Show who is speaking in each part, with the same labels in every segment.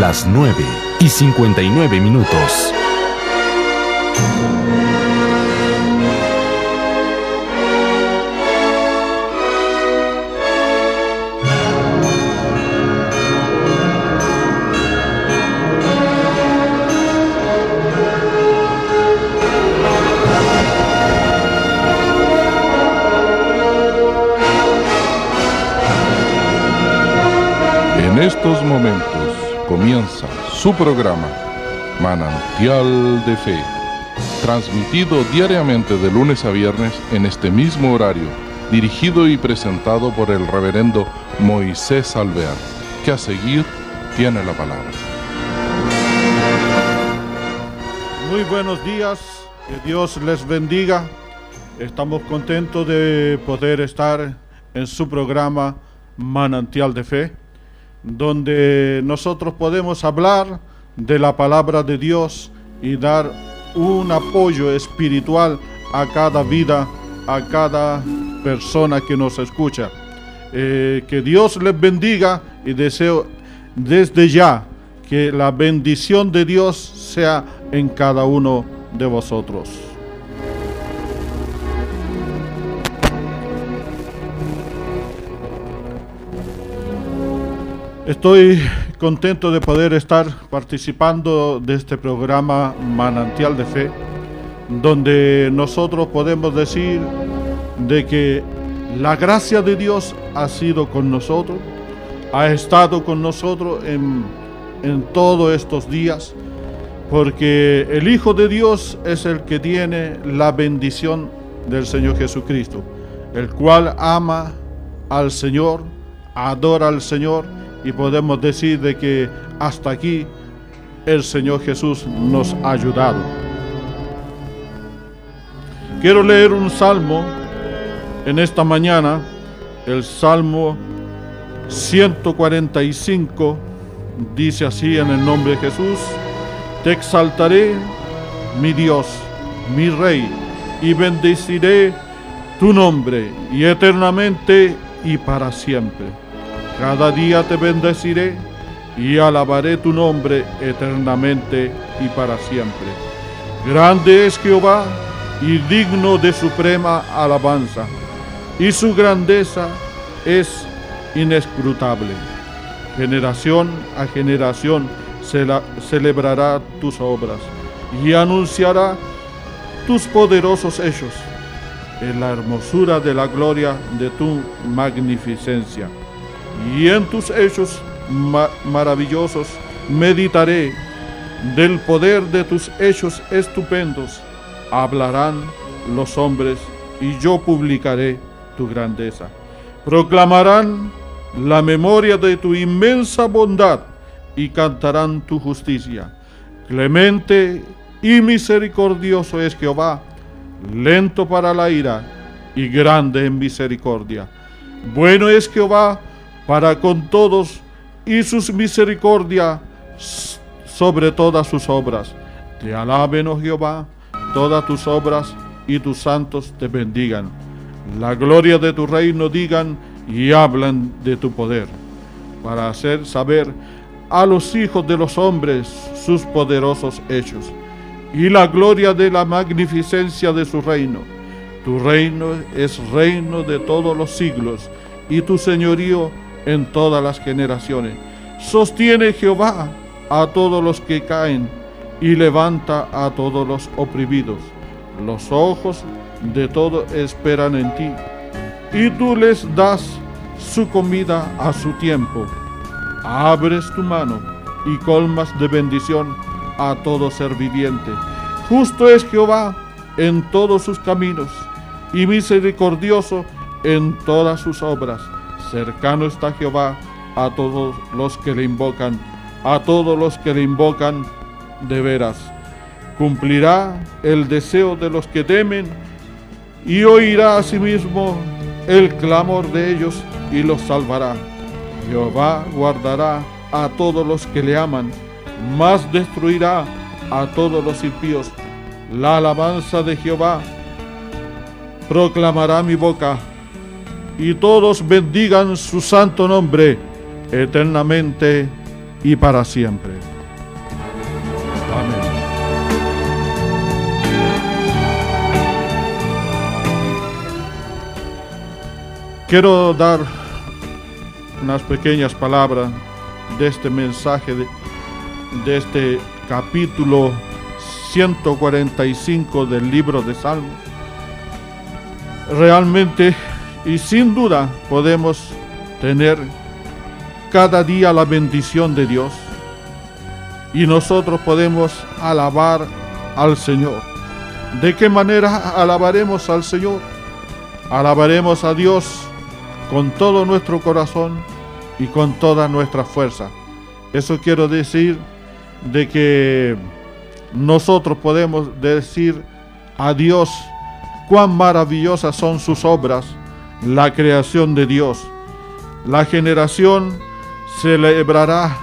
Speaker 1: Las 9 y 59 minutos.
Speaker 2: En estos momentos comienza su programa Manantial de Fe, transmitido diariamente de lunes a viernes en este mismo horario, dirigido y presentado por el reverendo Moisés Alvear, que a seguir tiene la palabra.
Speaker 3: Muy buenos días, que Dios les bendiga. Estamos contentos de poder estar en su programa Manantial de Fe, donde nosotros podemos hablar de la palabra de Dios y dar un apoyo espiritual a cada vida, a cada persona que nos escucha. Eh, que Dios les bendiga y deseo desde ya que la bendición de Dios sea en cada uno de vosotros. Estoy contento de poder estar participando de este programa Manantial de Fe, donde nosotros podemos decir de que la gracia de Dios ha sido con nosotros, ha estado con nosotros en, en todos estos días, porque el Hijo de Dios es el que tiene la bendición del Señor Jesucristo, el cual ama al Señor, adora al Señor y podemos decir de que hasta aquí el Señor Jesús nos ha ayudado. Quiero leer un salmo en esta mañana, el Salmo 145, dice así en el nombre de Jesús, te exaltaré, mi Dios, mi Rey, y bendeciré tu nombre, y eternamente y para siempre. Cada día te bendeciré y alabaré tu nombre eternamente y para siempre. Grande es Jehová y digno de suprema alabanza, y su grandeza es inescrutable. Generación a generación celebrará tus obras y anunciará tus poderosos hechos en la hermosura de la gloria de tu magnificencia y en tus hechos ma maravillosos meditaré. Del poder de tus hechos estupendos hablarán los hombres y yo publicaré tu grandeza. Proclamarán la memoria de tu inmensa bondad y cantarán tu justicia. Clemente y misericordioso es Jehová, lento para la ira y grande en misericordia. Bueno es Jehová para con todos y sus misericordia sobre todas sus obras. Te alaben, oh Jehová, todas tus obras y tus santos te bendigan. La gloria de tu reino digan y hablan de tu poder, para hacer saber a los hijos de los hombres sus poderosos hechos y la gloria de la magnificencia de su reino. Tu reino es reino de todos los siglos y tu señorío en todas las generaciones. Sostiene Jehová a todos los que caen y levanta a todos los oprimidos. Los ojos de todos esperan en ti y tú les das su comida a su tiempo. Abres tu mano y colmas de bendición a todo ser viviente. Justo es Jehová en todos sus caminos y misericordioso en todas sus obras Cercano está Jehová a todos los que le invocan, a todos los que le invocan de veras. Cumplirá el deseo de los que temen y oirá asimismo el clamor de ellos y los salvará. Jehová guardará a todos los que le aman, mas destruirá a todos los impíos. La alabanza de Jehová proclamará mi boca y todos bendigan su santo nombre eternamente y para siempre. Amén. Quiero dar unas pequeñas palabras de este mensaje, de, este capítulo 145 del libro de Salmos. Realmente y sin duda podemos tener cada día la bendición de Dios y nosotros podemos alabar al Señor. ¿De qué manera alabaremos al Señor? Alabaremos a Dios con todo nuestro corazón y con toda nuestra fuerza. Eso quiero decir de que nosotros podemos decir a Dios cuán maravillosas son sus obras, la creación de Dios. La generación celebrará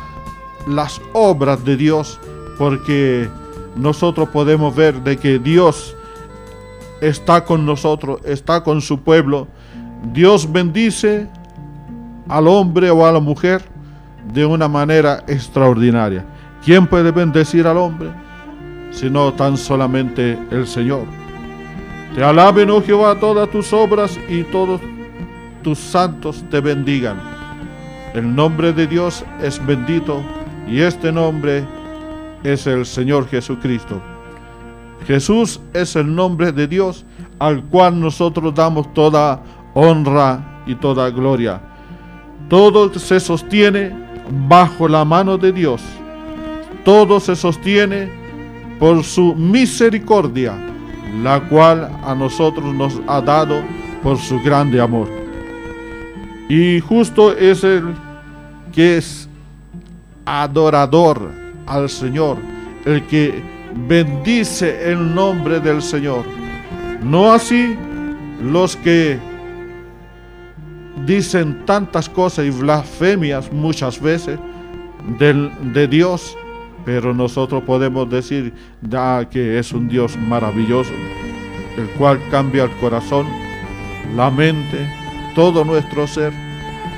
Speaker 3: las obras de Dios porque nosotros podemos ver de que Dios está con nosotros, está con su pueblo. Dios bendice al hombre o a la mujer de una manera extraordinaria. ¿Quién puede bendecir al hombre? Sino tan solamente el Señor. Te alaben, oh Jehová, todas tus obras y todos tus santos te bendigan. El nombre de Dios es bendito y este nombre es el Señor Jesucristo. Jesús es el nombre de Dios al cual nosotros damos toda honra y toda gloria. Todo se sostiene bajo la mano de Dios. Todo se sostiene por su misericordia, la cual a nosotros nos ha dado por su grande amor. Y justo es el que es adorador al Señor, el que bendice el nombre del Señor. No así los que dicen tantas cosas y blasfemias muchas veces de Dios, pero nosotros podemos decir ya que es un Dios maravilloso, el cual cambia el corazón, la mente, todo nuestro ser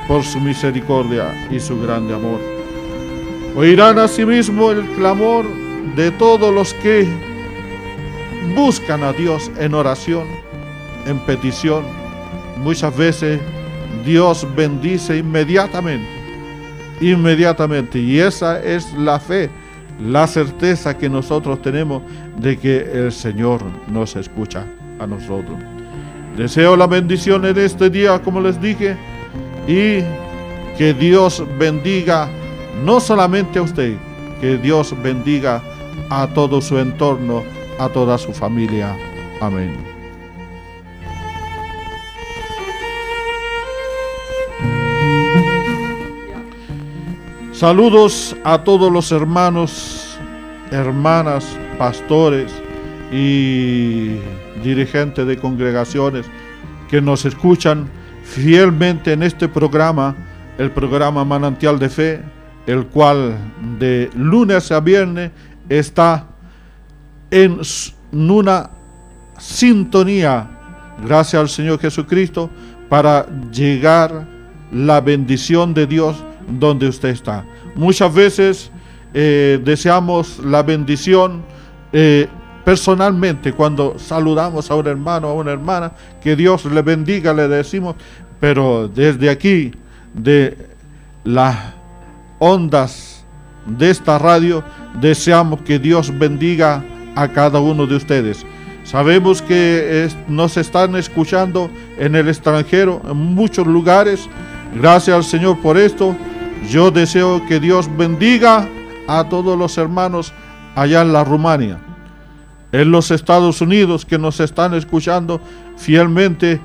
Speaker 3: por su misericordia y su grande amor. Oirán asimismo el clamor de todos los que buscan a Dios en oración, en petición. Muchas veces Dios bendice inmediatamente, inmediatamente. Y esa es la fe, la certeza que nosotros tenemos de que el Señor nos escucha a nosotros. Deseo la bendición en este día, como les dije, y que Dios bendiga no solamente a usted, que Dios bendiga a todo su entorno, a toda su familia. Amén. Saludos a todos los hermanos, hermanas, pastores y dirigentes de congregaciones que nos escuchan fielmente en este programa, el programa Manantial de Fe, el cual de lunes a viernes está en una sintonía, gracias al Señor Jesucristo, para llegar la bendición de Dios donde usted está. Muchas veces eh, deseamos la bendición eh, personalmente cuando saludamos a un hermano a una hermana, que Dios le bendiga, le decimos, pero desde aquí, de las ondas de esta radio, deseamos que Dios bendiga a cada uno de ustedes. Sabemos que nos están escuchando en el extranjero, en muchos lugares. Gracias al Señor por esto. Yo deseo que Dios bendiga a todos los hermanos allá en la Rumania, en los Estados Unidos que nos están escuchando fielmente.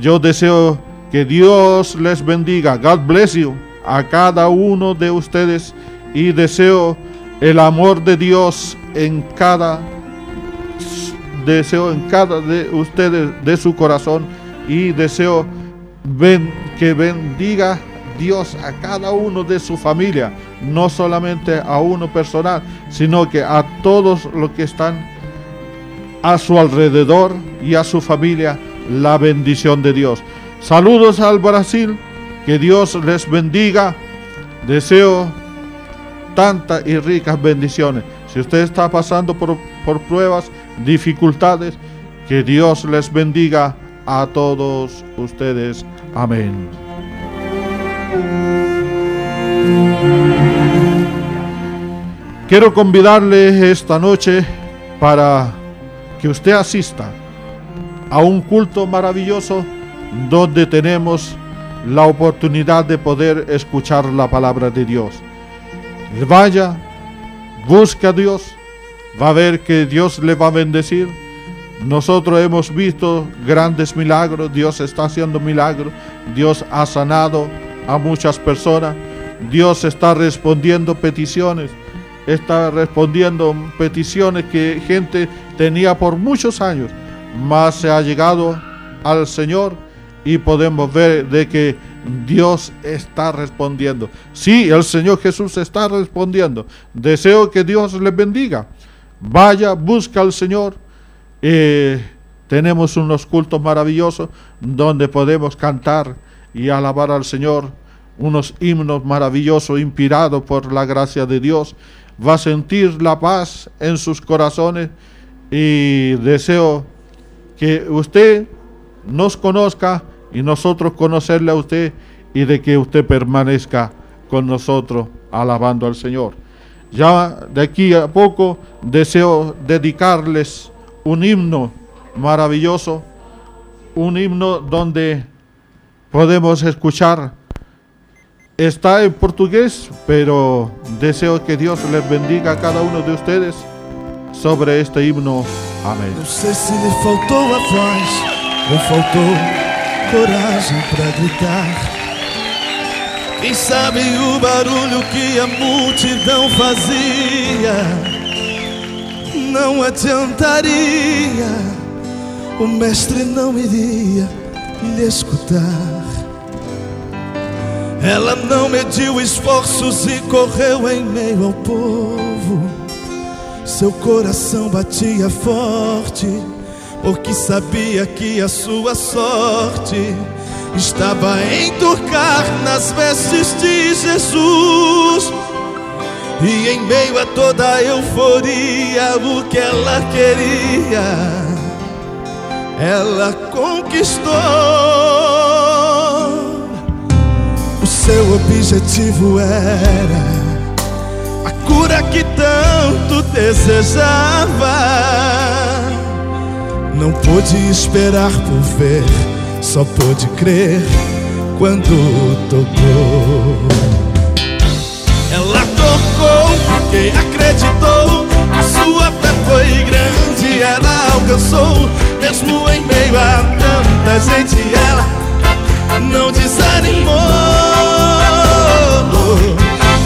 Speaker 3: Yo deseo que Dios les bendiga. God bless you a cada uno de ustedes y deseo el amor de Dios en cada deseo en cada de ustedes de su corazón y deseo que bendiga Dios a cada uno de su familia, no solamente a uno personal, sino que a todos los que están a su alrededor y a su familia la bendición de Dios. Saludos al Brasil, que Dios les bendiga. Deseo tantas y ricas bendiciones. Si usted está pasando por, por pruebas, dificultades, que Dios les bendiga a todos ustedes. Amén. Quiero convidarle esta noche para que usted asista a un culto maravilloso donde tenemos la oportunidad de poder escuchar la palabra de Dios. Vaya, busca a Dios, va a ver que Dios le va a bendecir. Nosotros hemos visto grandes milagros, Dios está haciendo milagros, Dios ha sanado a muchas personas, Dios está respondiendo peticiones, está respondiendo peticiones que gente tenía por muchos años, más se ha llegado al Señor y podemos ver de que Dios está respondiendo. Sí, el Señor Jesús está respondiendo. Deseo que Dios les bendiga. Vaya, busca al Señor. Eh, tenemos unos cultos maravillosos donde podemos cantar y alabar al Señor. Unos himnos maravillosos inspirados por la gracia de Dios. Va a sentir la paz en sus corazones y deseo que usted nos conozca y nosotros conocerle a usted y de que usted permanezca con nosotros alabando al Señor. Ya de aquí a poco deseo dedicarles un himno maravilloso, un himno donde podemos escuchar. Está en portugués, pero deseo que Dios les bendiga a cada uno de ustedes sobre este himno. Amén.
Speaker 4: Não sei se lhe faltou a voz ou faltou coragem para gritar. Quem sabe o barulho que a multidão fazia não adiantaria, o mestre não iria lhe escutar. Ela não mediu esforços e correu em meio ao povo. Seu coração batia forte, porque sabia que a sua sorte estava em tocar nas vestes de Jesus. E em meio a toda a euforia, o que ela queria, ela conquistou. Seu objetivo era a cura que tanto desejava. Não pôde esperar por ver, só pôde crer quando tocou. Ela tocou porque acreditou, a sua fé foi grande, ela alcançou, mesmo em meio a tanta gente, ela não desanimou.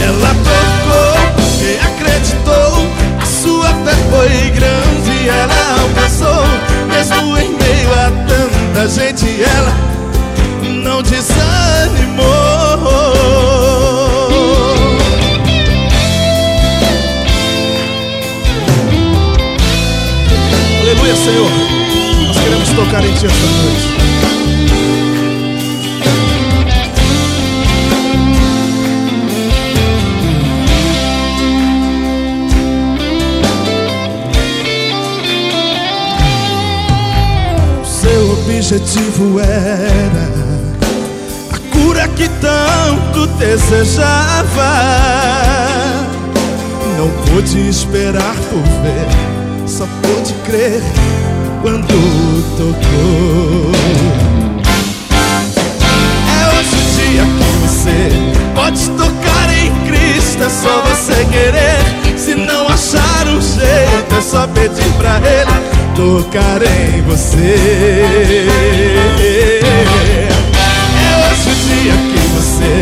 Speaker 4: Ela tocou porque acreditou, a sua fé foi grande, ela alcançou, mesmo em meio a tanta gente, ela objetivo era a cura que tanto desejava. Não pôde esperar por ver, só pôde crer quando tocou. É hoje o dia que você pode tocar em Cristo, é só você querer. Se não achar um jeito, é só pedir pra Ele tocar em você. É hoje o dia que você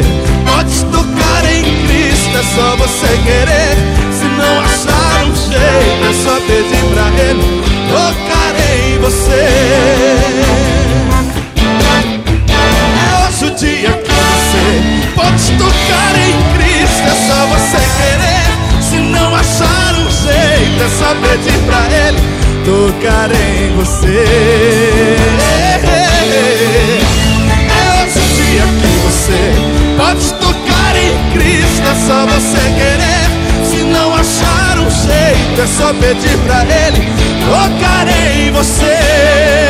Speaker 4: pode tocar em Cristo, é só você querer. Se não achar um jeito, é só pedir pra Ele tocar em você. focar em você. o dia que você pode tocar em Cristo, é só você querer. Se não achar um jeito, é só pedir pra Ele. Tocarei em você.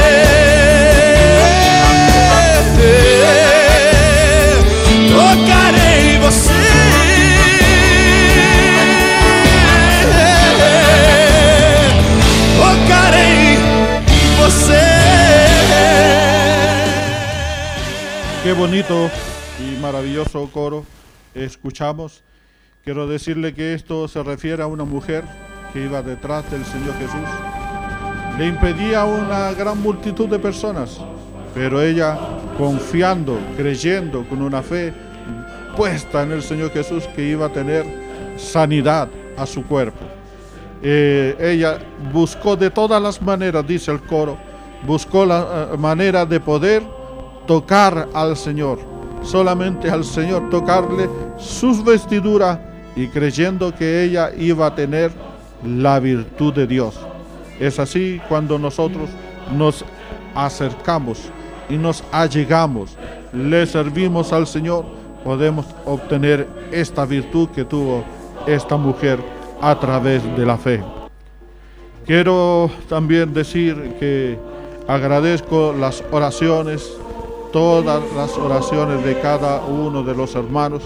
Speaker 3: Qué bonito y maravilloso coro escuchamos. Quiero decirle que esto se refiere a una mujer que iba detrás del Señor Jesús. Le impedía una gran multitud de personas, pero ella confiando, creyendo con una fe puesta en el Señor Jesús que iba a tener sanidad a su cuerpo. Eh, ella buscó de todas las maneras, dice el coro, buscó la eh, manera de poder tocar al Señor, solamente al Señor, tocarle sus vestiduras y creyendo que ella iba a tener la virtud de Dios. Es así cuando nosotros nos acercamos y nos allegamos, le servimos al Señor, podemos obtener esta virtud que tuvo esta mujer a través de la fe. Quiero también decir que agradezco las oraciones, todas las oraciones de cada uno de los hermanos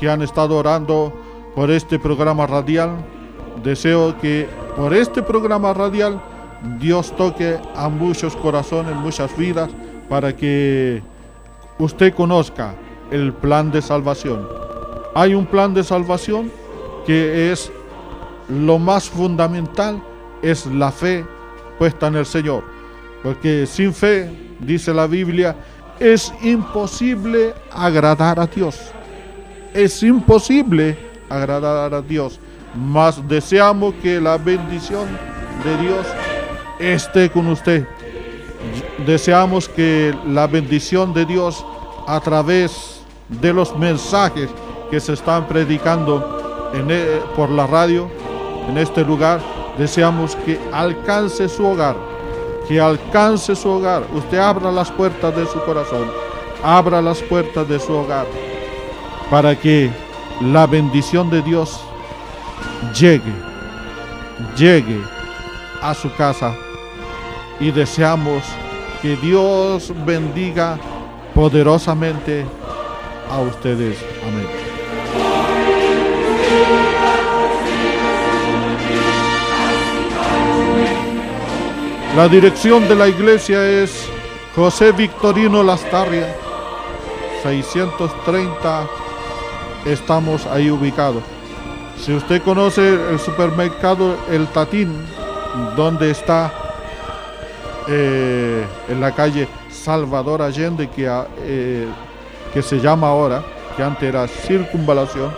Speaker 3: que han estado orando por este programa radial. Deseo que por este programa radial Dios toque a muchos corazones, muchas vidas, para que usted conozca el plan de salvación. Hay un plan de salvación que es lo más fundamental, es la fe puesta en el Señor. Porque sin fe, dice la Biblia, es imposible agradar a Dios. Es imposible agradar a Dios. Mas deseamos que la bendición de Dios esté con usted. Deseamos que la bendición de Dios a través de los mensajes que se están predicando en, e- por la radio en este lugar, deseamos que alcance su hogar, que alcance su hogar. Usted abra las puertas de su corazón, abra las puertas de su hogar para que la bendición de Dios llegue, llegue a su casa y deseamos que Dios bendiga poderosamente a ustedes. Amén. La dirección de la iglesia es José Victorino Lastarria, 630. Estamos ahí ubicados. Si usted conoce el supermercado El Tatín, donde está eh, en la calle Salvador Allende, que, a- eh, que se llama ahora, que antes era Circunvalación,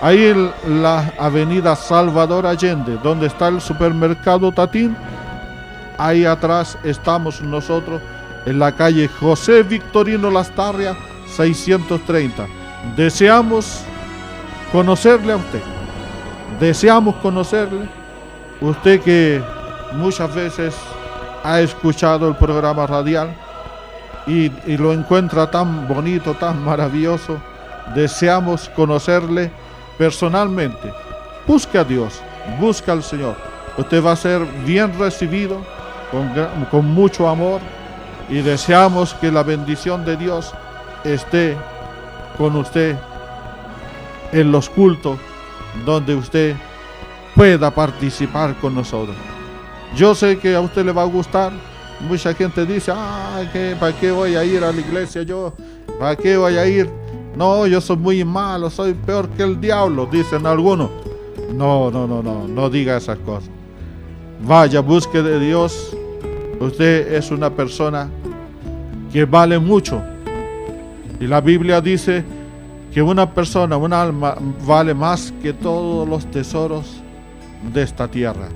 Speaker 3: ahí en la avenida Salvador Allende, donde está el supermercado Tatín, ahí atrás estamos nosotros en la calle José Victorino Lastarria 630. Deseamos conocerle a usted. Deseamos conocerle. Usted que muchas veces ha escuchado el programa radial y, y lo encuentra tan bonito, tan maravilloso. Deseamos conocerle personalmente. Busque a Dios, busca al Señor. Usted va a ser bien recibido con, mucho amor y deseamos que la bendición de Dios esté con usted en los cultos donde usted pueda participar con nosotros. Yo sé que a usted le va a gustar. Mucha gente dice, ¿para qué voy a ir a la iglesia yo? ¿Para qué voy a ir? No, yo soy muy malo, soy peor que el diablo, dicen algunos. No, no, no, no, no diga esas cosas. Vaya, busque de Dios. Usted es una persona que vale mucho. Y la Biblia dice que una persona, un alma, vale más que todos los tesoros de esta tierra.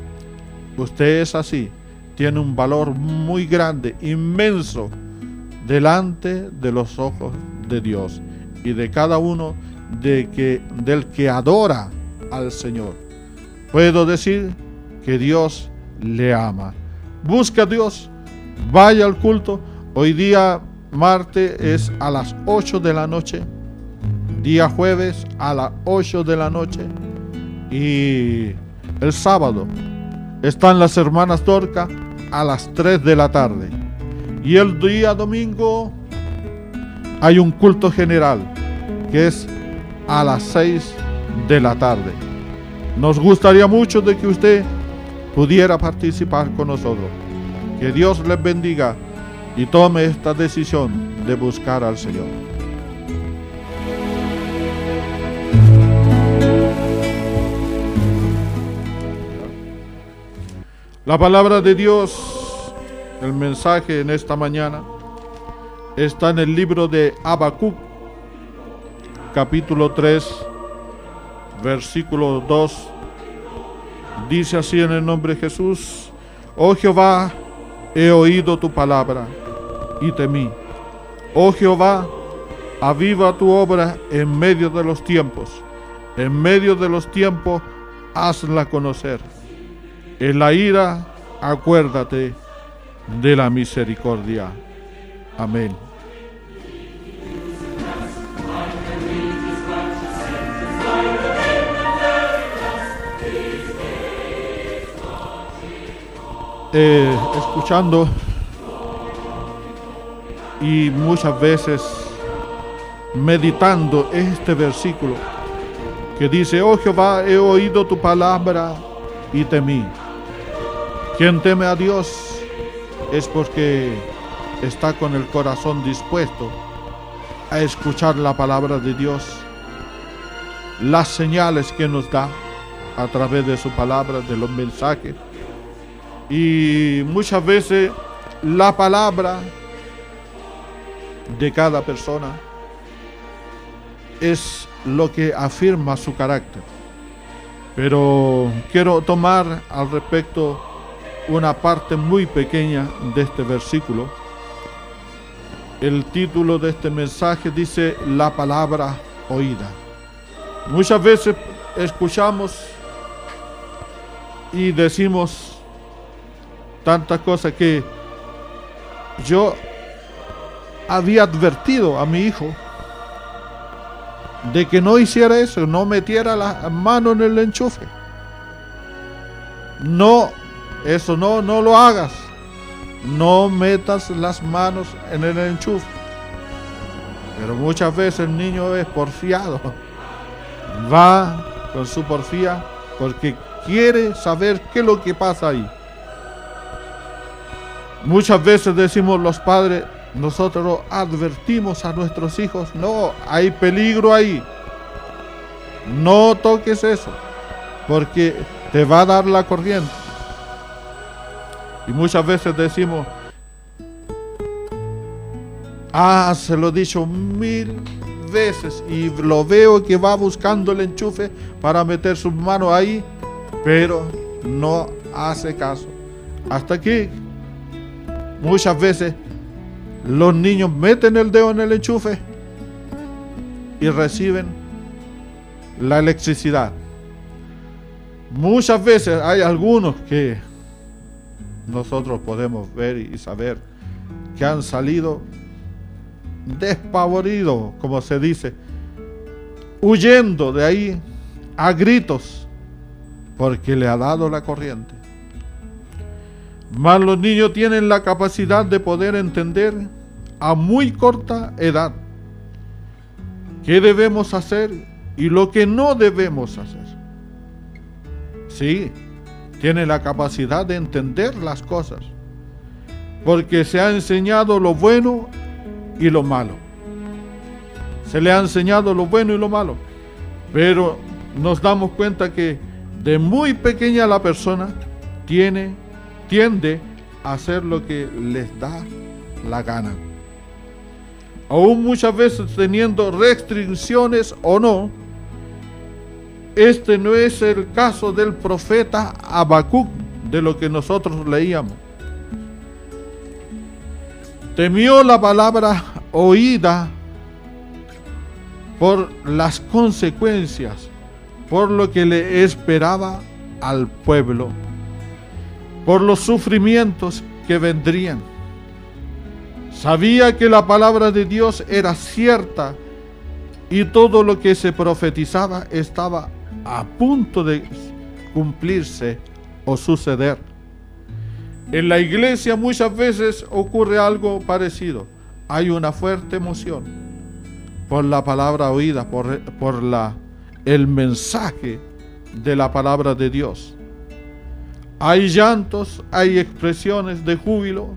Speaker 3: Usted es así, tiene un valor muy grande, inmenso, delante de los ojos de Dios y de cada uno del que adora al Señor. Puedo decir que Dios le ama. Busca a Dios, vaya al culto. Hoy día, martes, es a las 8 de la noche. Día jueves a las 8 de la noche. Y el sábado, están las hermanas Dorca a las 3 de la tarde. Y el día domingo hay un culto general que es a las 6 de la tarde. Nos gustaría mucho de que usted pudiera participar con nosotros. Que Dios les bendiga y tome esta decisión de buscar al Señor. La palabra de Dios, el mensaje en esta mañana, está en el libro de Habacuc, capítulo 3, versículo 2. Dice así en el nombre de Jesús, oh Jehová, he oído tu palabra y temí. Oh Jehová, aviva tu obra en medio de los tiempos. En medio de los tiempos, hazla conocer. En la ira, acuérdate de la misericordia. Amén. Eh, escuchando y muchas veces meditando este versículo que dice, oh Jehová, he oído tu palabra y temí. Quien teme a Dios es porque está con el corazón dispuesto a escuchar la palabra de Dios, las señales que nos da a través de su palabra, de los mensajes. Y muchas veces la palabra de cada persona es lo que afirma su carácter. Pero quiero tomar al respecto una parte muy pequeña de este versículo. El título de este mensaje dice la palabra oída. Muchas veces escuchamos y decimos tantas cosas que yo había advertido a mi hijo de que no hiciera eso, no metiera la mano en el enchufe. No, eso no, no lo hagas. No metas las manos en el enchufe. Pero muchas veces el niño es porfiado. Va con su porfía porque quiere saber qué es lo que pasa ahí. Muchas veces decimos los padres, nosotros advertimos a nuestros hijos, no, hay peligro ahí. No toques eso, porque te va a dar la corriente. Y muchas veces decimos, ah, se lo he dicho mil veces y lo veo que va buscando el enchufe para meter sus manos ahí, pero no hace caso. Hasta aquí, muchas veces los niños meten el dedo en el enchufe y reciben la electricidad. Muchas veces hay algunos que nosotros podemos ver y saber que han salido despavoridos, como se dice, huyendo de ahí a gritos porque le ha dado la corriente. Mas los niños tienen la capacidad de poder entender a muy corta edad qué debemos hacer y lo que no debemos hacer. Sí, tiene la capacidad de entender las cosas, porque se ha enseñado lo bueno y lo malo. Se le ha enseñado lo bueno y lo malo, pero nos damos cuenta que de muy pequeña la persona tiene tiende a hacer lo que les da la gana. Aún muchas veces teniendo restricciones o no, este no es el caso del profeta Habacuc, de lo que nosotros leíamos. Temió la palabra oída por las consecuencias, por lo que le esperaba al pueblo por los sufrimientos que vendrían. Sabía que la palabra de Dios era cierta y todo lo que se profetizaba estaba a punto de cumplirse o suceder. En la iglesia muchas veces ocurre algo parecido. Hay una fuerte emoción por la palabra oída, por, por la, el mensaje de la palabra de Dios. Hay llantos, hay expresiones de júbilo.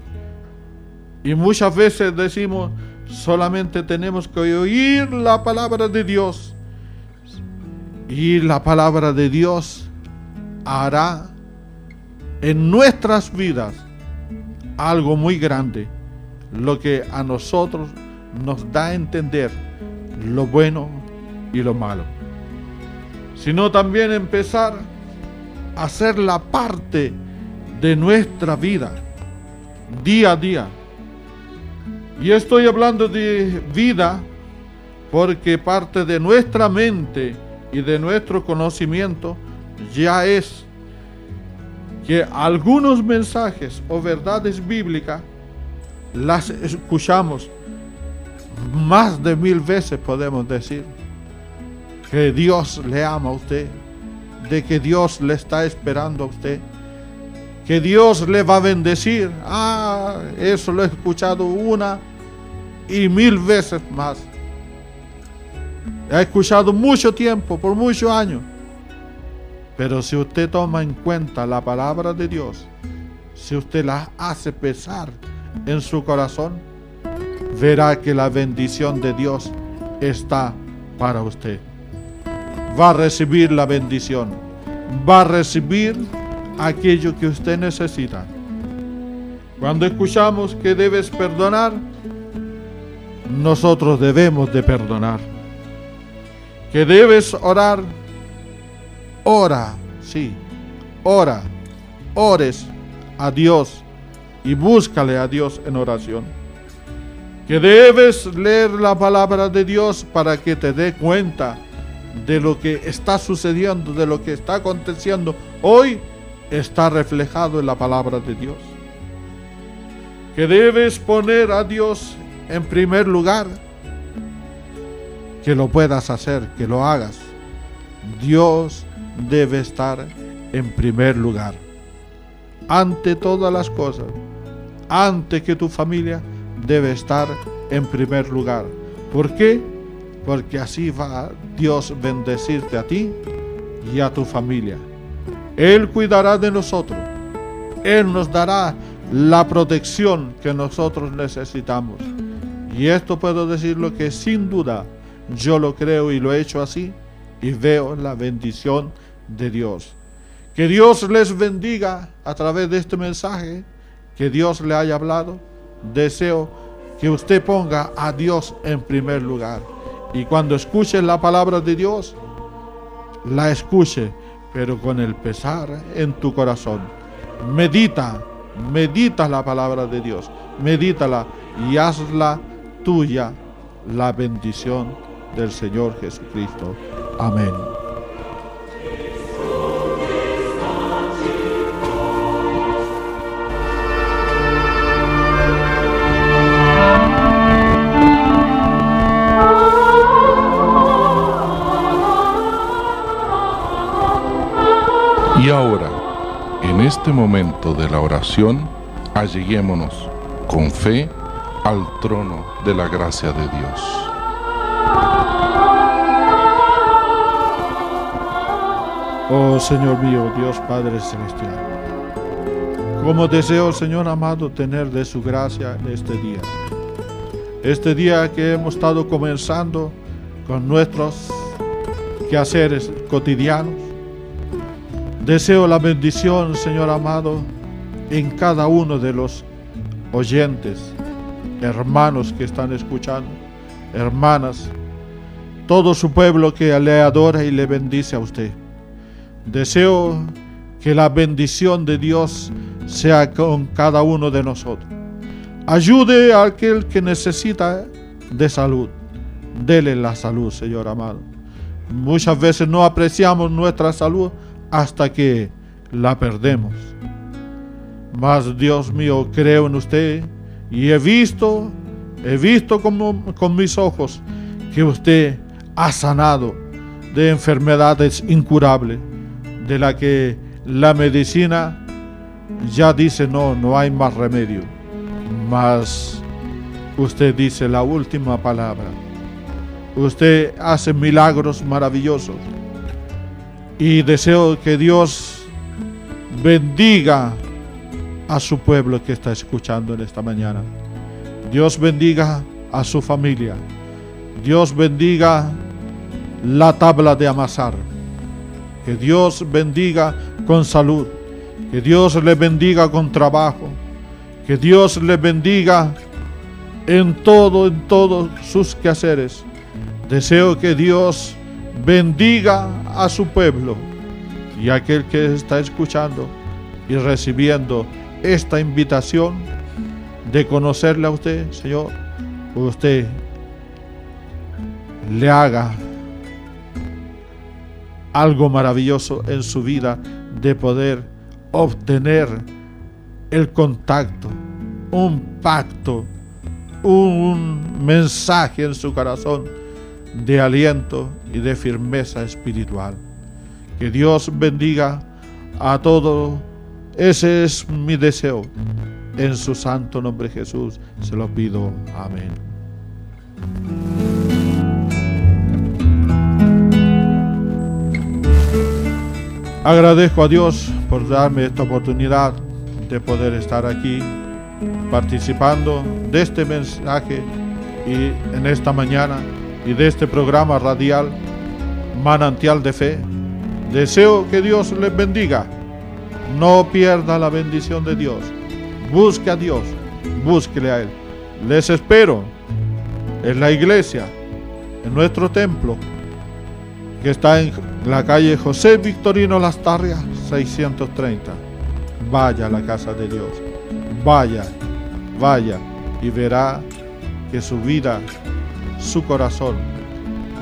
Speaker 3: Y muchas veces decimos, solamente tenemos que oír la palabra de Dios. Y la palabra de Dios hará en nuestras vidas algo muy grande, lo que a nosotros nos da a entender lo bueno y lo malo, sino también empezar a hacer la parte de nuestra vida día a día. Y estoy hablando de vida porque parte de nuestra mente y de nuestro conocimiento ya es que algunos mensajes o verdades bíblicas las escuchamos más de mil veces, podemos decir, que Dios le ama a usted, de que Dios le está esperando a usted, que Dios le va a bendecir. Ah, eso lo he escuchado una y mil veces más. He escuchado mucho tiempo, por muchos años. Pero si usted toma en cuenta la palabra de Dios, si usted la hace pesar en su corazón, verá que la bendición de Dios está para usted. Va a recibir la bendición, va a recibir aquello que usted necesita. Cuando escuchamos que debes perdonar, nosotros debemos de perdonar. Que debes orar, ora, sí, ora, ores a Dios y búscale a Dios en oración. Que debes leer la palabra de Dios para que te dé cuenta de lo que está sucediendo, de lo que está aconteciendo hoy, está reflejado en la palabra de Dios. Que debes poner a Dios en primer lugar. Que lo puedas hacer, que lo hagas. Dios debe estar en primer lugar. Ante todas las cosas, antes que tu familia, debe estar en primer lugar. ¿Por qué? Porque así va Dios bendecirte a ti y a tu familia. Él cuidará de nosotros. Él nos dará la protección que nosotros necesitamos. Y esto puedo decirlo que sin duda yo lo creo y lo he hecho así y veo la bendición de Dios. Que Dios les bendiga a través de este mensaje que Dios le haya hablado. Deseo que usted ponga a Dios en primer lugar. Y cuando escuche la palabra de Dios, la escuche, pero con el pesar en tu corazón. Medita, medita la palabra de Dios, medítala y hazla tuya la bendición del Señor Jesucristo. Amén.
Speaker 2: Y ahora, en este momento de la oración, alleguémonos con fe al trono de la gracia de Dios.
Speaker 3: Oh Señor mío, Dios Padre Celestial, como deseo, Señor amado, tener de su gracia este día. Este día que hemos estado comenzando con nuestros quehaceres cotidianos. Deseo la bendición, Señor amado, en cada uno de los oyentes, hermanos que están escuchando, hermanas, todo su pueblo que le adora y le bendice a usted. Deseo que la bendición de Dios sea con cada uno de nosotros. Ayude a aquel que necesita de salud. Dele la salud, Señor amado. Muchas veces no apreciamos nuestra salud hasta que la perdemos. Mas Dios mío, creo en usted y he visto, he visto como, con mis ojos que usted ha sanado de enfermedades incurables de la que la medicina ya dice no, no hay más remedio. Mas usted dice la última palabra. Usted hace milagros maravillosos. Y deseo que Dios bendiga a su pueblo que está escuchando en esta mañana. Dios bendiga a su familia. Dios bendiga la tabla de amasar. Que Dios bendiga con salud. Que Dios le bendiga con trabajo. Que Dios le bendiga en todo, en todos sus quehaceres. Deseo que Dios bendiga a su pueblo y aquel que está escuchando y recibiendo esta invitación de conocerle a usted, Señor, usted le haga algo maravilloso en su vida de poder obtener el contacto, un pacto, un mensaje en su corazón de aliento y de firmeza espiritual. Que Dios bendiga a todo. Ese es mi deseo. En su santo nombre Jesús se lo pido. Amén. Agradezco a Dios por darme esta oportunidad de poder estar aquí participando de este mensaje y en esta mañana y de este programa radial Manantial de Fe. Deseo que Dios les bendiga. No pierda la bendición de Dios. Busque a Dios. Búsquele a Él. Les espero en la iglesia, en nuestro templo, que está en la calle José Victorino Lastarria, 630. Vaya a la casa de Dios. Vaya, vaya y verá que su vida, su corazón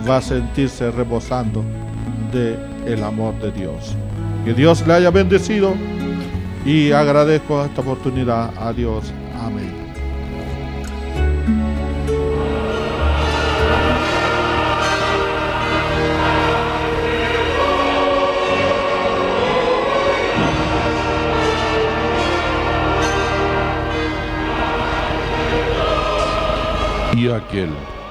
Speaker 3: va a sentirse rebosando de el amor de Dios. Que Dios le haya bendecido y agradezco esta oportunidad a Dios. Amén.
Speaker 2: Y aquel